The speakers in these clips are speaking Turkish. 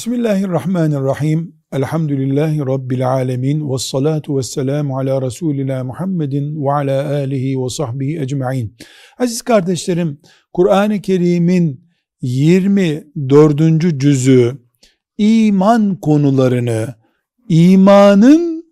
Bismillahirrahmanirrahim. Elhamdülillahi Rabbil alemin. Ve salatu ve selamu ala Resulina Muhammedin ve ala alihi ve sahbihi ecma'in. Aziz kardeşlerim, Kur'an-ı Kerim'in 24. cüzü iman konularını, imanın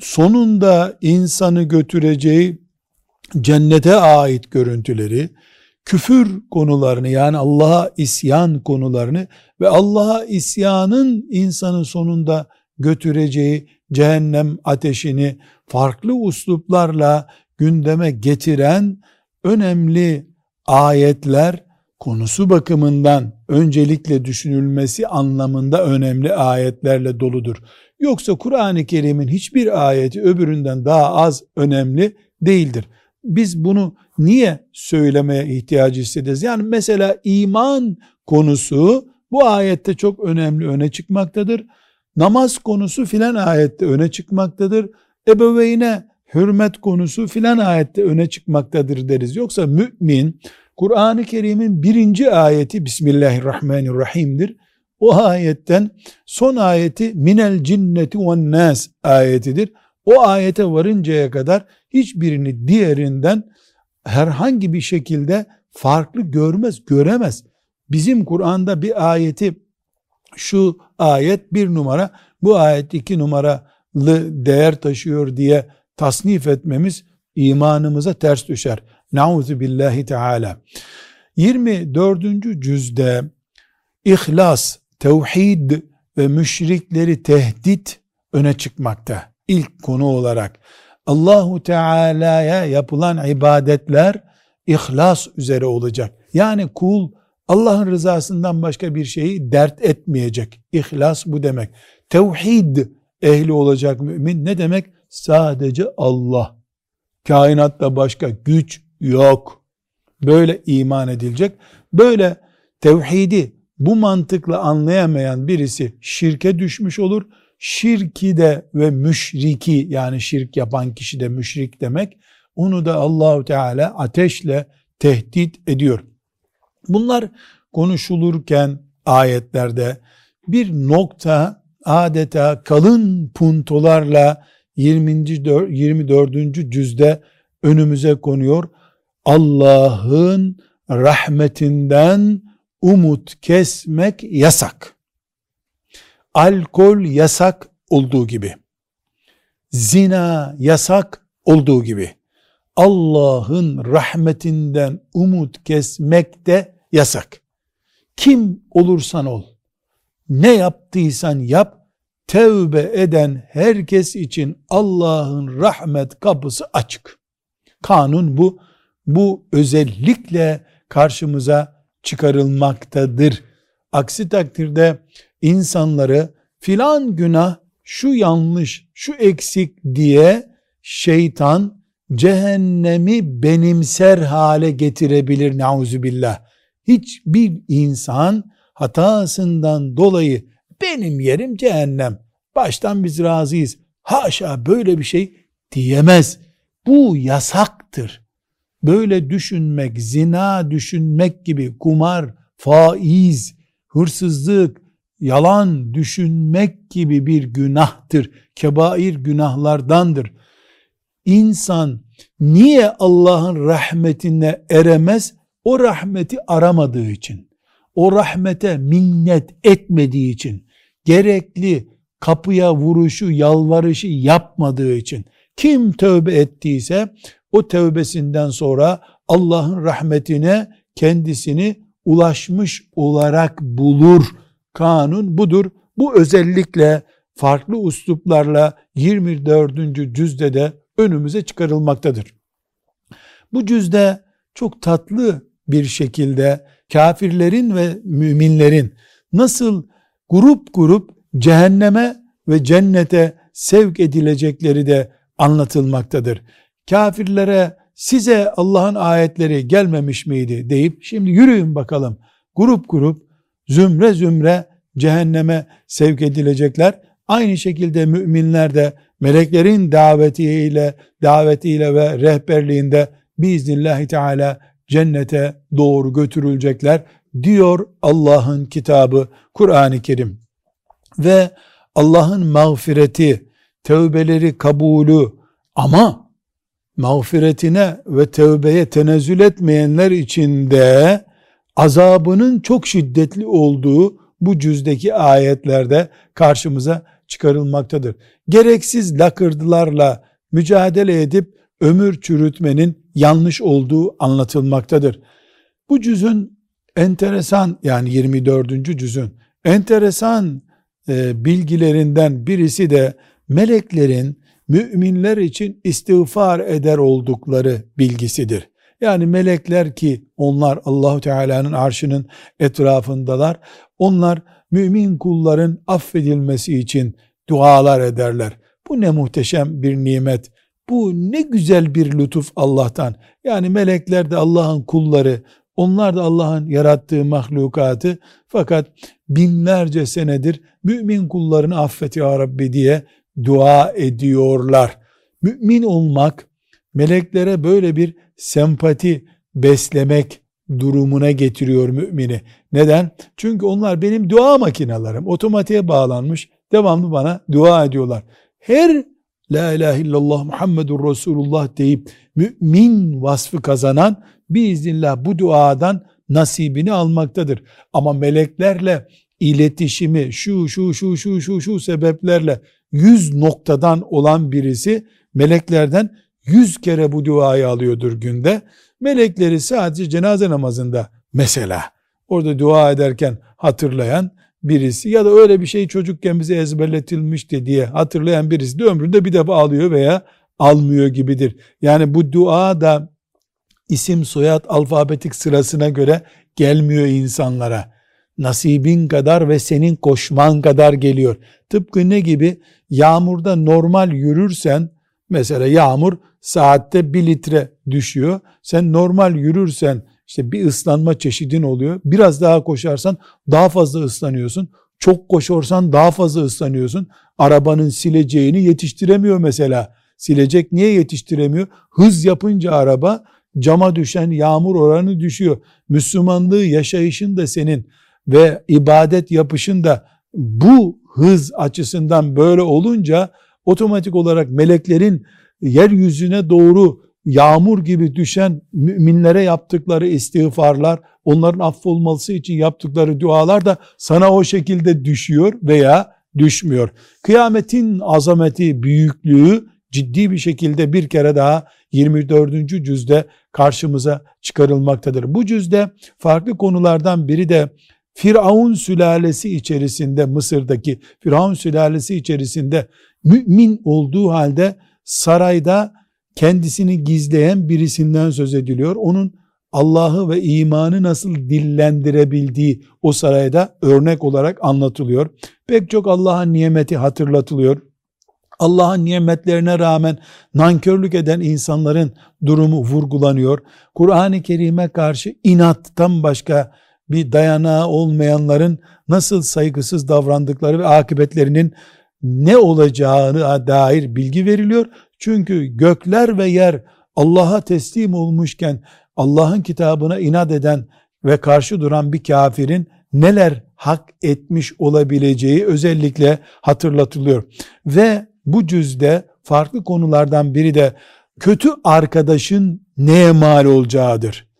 sonunda insanı götüreceği cennete ait görüntüleri, küfür konularını yani Allah'a isyan konularını ve Allah'a isyanın insanı sonunda götüreceği cehennem ateşini farklı usluplarla gündeme getiren önemli ayetler konusu bakımından öncelikle düşünülmesi anlamında önemli ayetlerle doludur. Yoksa Kur'an-ı Kerim'in hiçbir ayeti öbüründen daha az önemli değildir. Biz bunu niye söylemeye ihtiyacı hissederiz? Yani mesela iman konusu bu ayette çok önemli öne çıkmaktadır. Namaz konusu filan ayette öne çıkmaktadır. Ebeveyne hürmet konusu filan ayette öne çıkmaktadır deriz. Yoksa mümin Kur'an-ı Kerim'in birinci ayeti Bismillahirrahmanirrahim'dir. O ayetten son ayeti minel cinneti ve nas ayetidir. O ayete varıncaya kadar hiçbirini diğerinden herhangi bir şekilde farklı görmez, göremez. Bizim Kur'an'da bir ayeti şu ayet bir numara, bu ayet iki numaralı değer taşıyor diye tasnif etmemiz imanımıza ters düşer. Nauzu billahi teala. 24. cüzde ihlas, tevhid ve müşrikleri tehdit öne çıkmakta. İlk konu olarak Allahu Teala'ya yapılan ibadetler ihlas üzere olacak. Yani kul Allah'ın rızasından başka bir şeyi dert etmeyecek. İhlas bu demek. Tevhid ehli olacak mümin ne demek? Sadece Allah. Kainatta başka güç yok. Böyle iman edilecek. Böyle tevhidi bu mantıkla anlayamayan birisi şirke düşmüş olur şirki de ve müşriki yani şirk yapan kişi de müşrik demek. Onu da Allahu Teala ateşle tehdit ediyor. Bunlar konuşulurken ayetlerde bir nokta adeta kalın puntolarla 20. 24. cüzde önümüze konuyor. Allah'ın rahmetinden umut kesmek yasak alkol yasak olduğu gibi, zina yasak olduğu gibi, Allah'ın rahmetinden umut kesmek de yasak. Kim olursan ol, ne yaptıysan yap, tevbe eden herkes için Allah'ın rahmet kapısı açık. Kanun bu, bu özellikle karşımıza çıkarılmaktadır. Aksi takdirde insanları filan günah, şu yanlış, şu eksik diye şeytan cehennemi benimser hale getirebilir billah. Hiçbir insan hatasından dolayı benim yerim cehennem. Baştan biz razıyız. Haşa böyle bir şey diyemez. Bu yasaktır. Böyle düşünmek, zina düşünmek gibi kumar, faiz, hırsızlık, yalan düşünmek gibi bir günahtır. Kebair günahlardandır. İnsan niye Allah'ın rahmetine eremez? O rahmeti aramadığı için, o rahmete minnet etmediği için, gerekli kapıya vuruşu, yalvarışı yapmadığı için, kim tövbe ettiyse o tövbesinden sonra Allah'ın rahmetine kendisini ulaşmış olarak bulur kanun budur. Bu özellikle farklı usluplarla 24. cüzde de önümüze çıkarılmaktadır. Bu cüzde çok tatlı bir şekilde kafirlerin ve müminlerin nasıl grup grup cehenneme ve cennete sevk edilecekleri de anlatılmaktadır. Kafirlere size Allah'ın ayetleri gelmemiş miydi deyip şimdi yürüyün bakalım grup grup zümre zümre cehenneme sevk edilecekler. Aynı şekilde müminler de meleklerin davetiyle, davetiyle ve rehberliğinde biiznillahü teala cennete doğru götürülecekler. diyor Allah'ın kitabı Kur'an-ı Kerim. Ve Allah'ın mağfireti, tevbeleri kabulü ama mağfiretine ve tevbeye tenezzül etmeyenler için de azabının çok şiddetli olduğu bu cüzdeki ayetlerde karşımıza çıkarılmaktadır. Gereksiz lakırdılarla mücadele edip ömür çürütmenin yanlış olduğu anlatılmaktadır. Bu cüzün enteresan yani 24. cüzün enteresan e, bilgilerinden birisi de meleklerin müminler için istiğfar eder oldukları bilgisidir. Yani melekler ki onlar Allahu Teala'nın arşının etrafındalar. Onlar mümin kulların affedilmesi için dualar ederler. Bu ne muhteşem bir nimet. Bu ne güzel bir lütuf Allah'tan. Yani melekler de Allah'ın kulları, onlar da Allah'ın yarattığı mahlukatı fakat binlerce senedir mümin kullarını affet ya Rabbi diye dua ediyorlar. Mümin olmak meleklere böyle bir sempati beslemek durumuna getiriyor mümini. Neden? Çünkü onlar benim dua makinalarım. Otomatiğe bağlanmış. Devamlı bana dua ediyorlar. Her La ilahe illallah Muhammedur Resulullah deyip mümin vasfı kazanan biiznillah bu duadan nasibini almaktadır. Ama meleklerle iletişimi şu şu şu şu şu şu sebeplerle yüz noktadan olan birisi meleklerden yüz kere bu duayı alıyordur günde. Melekleri sadece cenaze namazında mesela orada dua ederken hatırlayan birisi ya da öyle bir şey çocukken bize ezberletilmişti diye hatırlayan birisi de ömründe bir defa alıyor veya almıyor gibidir. Yani bu dua da isim soyad alfabetik sırasına göre gelmiyor insanlara. Nasibin kadar ve senin koşman kadar geliyor. Tıpkı ne gibi? Yağmurda normal yürürsen mesela yağmur saatte bir litre düşüyor. Sen normal yürürsen işte bir ıslanma çeşidin oluyor. Biraz daha koşarsan daha fazla ıslanıyorsun. Çok koşarsan daha fazla ıslanıyorsun. Arabanın sileceğini yetiştiremiyor mesela. Silecek niye yetiştiremiyor? Hız yapınca araba cama düşen yağmur oranı düşüyor. Müslümanlığı yaşayışın da senin ve ibadet yapışın da bu hız açısından böyle olunca otomatik olarak meleklerin yeryüzüne doğru yağmur gibi düşen müminlere yaptıkları istiğfarlar, onların affolması için yaptıkları dualar da sana o şekilde düşüyor veya düşmüyor. Kıyametin azameti, büyüklüğü ciddi bir şekilde bir kere daha 24. cüzde karşımıza çıkarılmaktadır. Bu cüzde farklı konulardan biri de Firavun sülalesi içerisinde Mısır'daki Firavun sülalesi içerisinde mümin olduğu halde sarayda kendisini gizleyen birisinden söz ediliyor. Onun Allah'ı ve imanı nasıl dillendirebildiği o sarayda örnek olarak anlatılıyor. Pek çok Allah'ın nimeti hatırlatılıyor. Allah'ın nimetlerine rağmen nankörlük eden insanların durumu vurgulanıyor. Kur'an-ı Kerim'e karşı inattan başka bir dayanağı olmayanların nasıl saygısız davrandıkları ve akıbetlerinin ne olacağına dair bilgi veriliyor. Çünkü gökler ve yer Allah'a teslim olmuşken Allah'ın kitabına inat eden ve karşı duran bir kafirin neler hak etmiş olabileceği özellikle hatırlatılıyor. Ve bu cüzde farklı konulardan biri de kötü arkadaşın neye mal olacağıdır.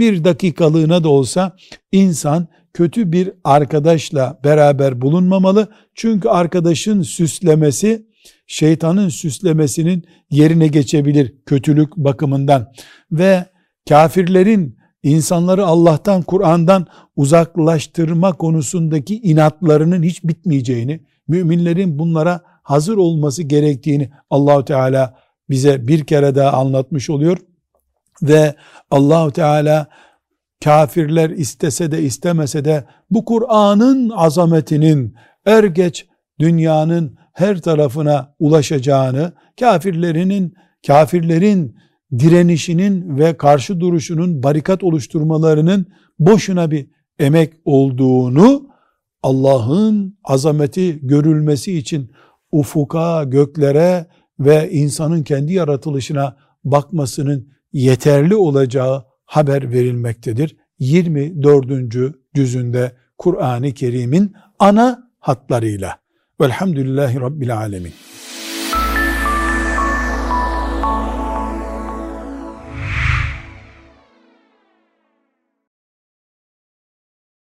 Bir dakikalığına da olsa insan kötü bir arkadaşla beraber bulunmamalı. Çünkü arkadaşın süslemesi şeytanın süslemesinin yerine geçebilir kötülük bakımından ve kafirlerin insanları Allah'tan, Kur'an'dan uzaklaştırma konusundaki inatlarının hiç bitmeyeceğini, müminlerin bunlara hazır olması gerektiğini Allahu Teala bize bir kere daha anlatmış oluyor ve Allahu Teala kafirler istese de istemese de bu Kur'an'ın azametinin er geç dünyanın her tarafına ulaşacağını, kafirlerinin kafirlerin direnişinin ve karşı duruşunun barikat oluşturmalarının boşuna bir emek olduğunu Allah'ın azameti görülmesi için ufuka, göklere ve insanın kendi yaratılışına bakmasının yeterli olacağı haber verilmektedir. 24. cüzünde Kur'an-ı Kerim'in ana hatlarıyla. Velhamdülillahi Rabbil Alemin.